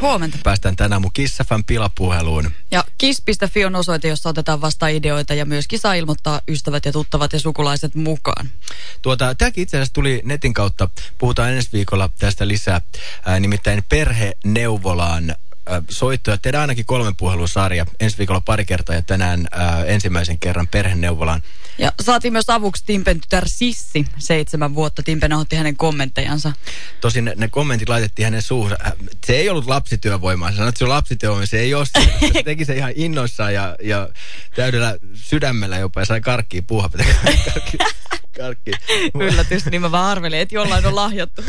Huomenta. Päästään tänään mun Kissafan pilapuheluun. Ja kiss.fi on osoite, jossa otetaan vasta ideoita ja myöskin saa ilmoittaa ystävät ja tuttavat ja sukulaiset mukaan. Tuota, tämäkin itse asiassa tuli netin kautta. Puhutaan ensi viikolla tästä lisää. Ää, nimittäin perheneuvolaan soittoja. Tehdään ainakin kolmen puhelusarja. Ensi viikolla pari kertaa ja tänään ää, ensimmäisen kerran perheneuvolaan. Ja saatiin myös avuksi Timpen tytär Sissi, seitsemän vuotta. Timpen otti hänen kommenttejansa. Tosin ne, ne kommentit laitettiin hänen suuhun. Se ei ollut lapsityövoimaa. Se sanoi, että se on lapsityövoimaa. Se ei ole se. Se teki se ihan innoissaan ja, ja täydellä sydämellä jopa. Ja sai karkkiin puuha. karkki. Yllätys, niin mä vaan arvelin, että jollain on lahjattu.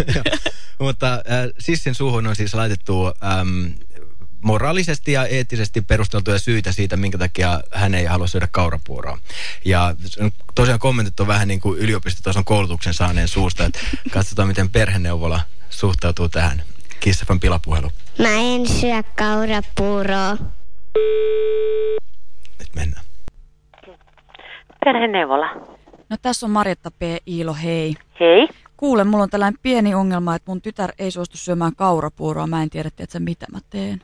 Mutta äh, Sissin suuhun on siis laitettu moraalisesti ja eettisesti perusteltuja syitä siitä, minkä takia hän ei halua syödä kaurapuuroa. Ja tosiaan kommentit on vähän niin kuin yliopistotason koulutuksen saaneen suusta, että katsotaan miten perheneuvola suhtautuu tähän. Kissafan pilapuhelu. Mä en syö kaurapuuroa. Nyt mennään. Perheneuvola. No tässä on Marjatta P. Iilo, hei. Hei. Kuule, mulla on tällainen pieni ongelma, että mun tytär ei suostu syömään kaurapuuroa. Mä en tiedä, että mitä mä teen.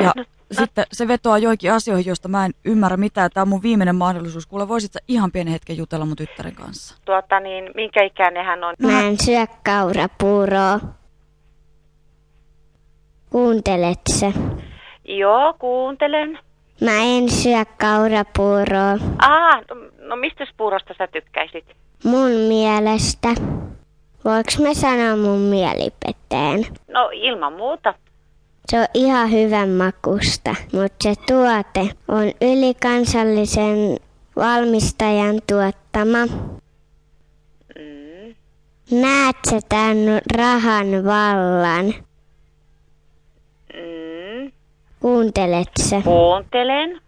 Ja no, sitten se vetoaa joikin asioihin, joista mä en ymmärrä mitään. Tämä on mun viimeinen mahdollisuus. Kuule, voisit sä ihan pienen hetken jutella mun tyttären kanssa? Tuota niin, minkä ikäinen hän on? Mä en syö kaurapuuroa. Kuuntelet se? Joo, kuuntelen. Mä en syö kaurapuuroa. Ah, no, no mistä puurosta sä tykkäisit? Mun mielestä. Voinko mä sanoa mun mielipiteen? No ilman muuta. Se on ihan hyvän makusta, mutta se tuote on ylikansallisen valmistajan tuottama. Mm. Näet sä tämän rahan vallan? Mm. Kuuntelet sä? Kuuntelen.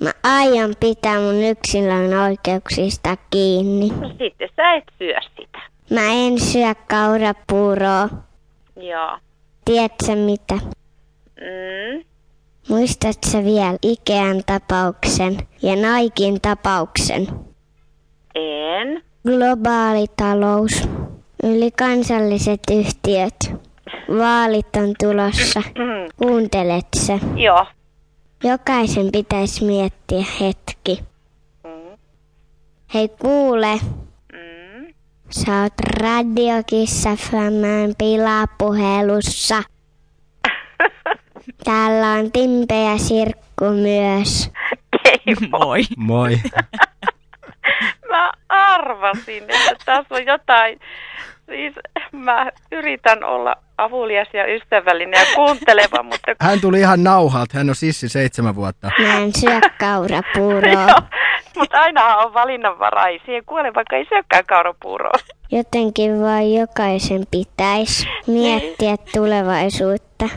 Mä aion pitää mun yksilön oikeuksista kiinni. No sitten sä et syö sitä. Mä en syö kaurapuuroa. Joo. Tiedätkö mitä? Mm. Muistatko vielä Ikean tapauksen ja Naikin tapauksen? En. Globaali talous, ylikansalliset yhtiöt, vaalit on tulossa. Kuuntelet se? Joo. Jokaisen pitäisi miettiä hetki. Mm. Hei kuule, Mm. sä oot radiokissa Fämään pilapuhelussa. On Timpe ja Sirkku myös. Ei Moi. Moi. Mä arvasin, että tässä on jotain. Siis mä yritän olla avulias ja ystävällinen ja kuunteleva, mutta... Hän tuli ihan nauhalta. Hän on sissi seitsemän vuotta. Mä en syö kaurapuuroa. Joo, mutta aina on valinnanvaraa. Ei siihen kuole, vaikka ei syökään kaurapuuroa. Jotenkin vaan jokaisen pitäisi miettiä tulevaisuutta.